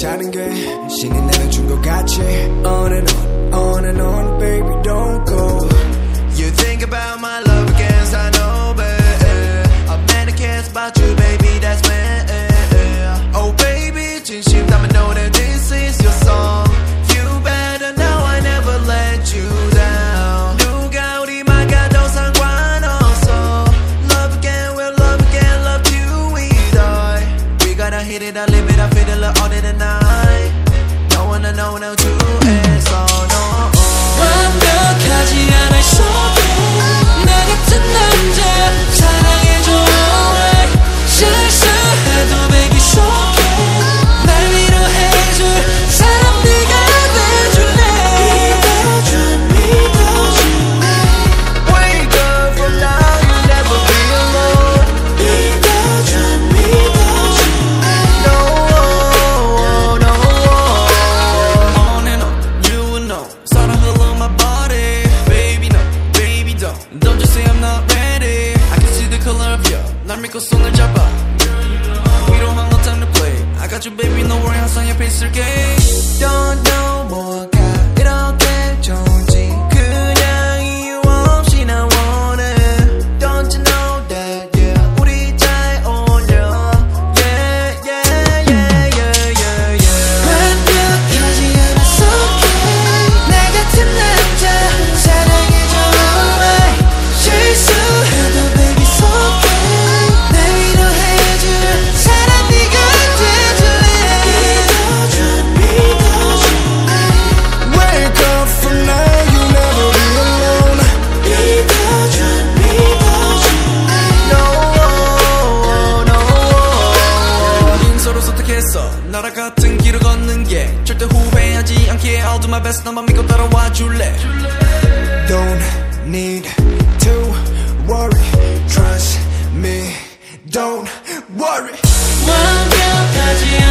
자는 게 신이 나는 준것 같이 On and on, on and on, baby don't We don't have no time to play I got you baby. no worry your 옆에 있을게. 나라 같은 길을 걷는 게 절대 후회하지 않기에 I'll do my best 너만 믿고 따라와 줄래 Don't need to worry Trust me Don't worry 완벽하지 않아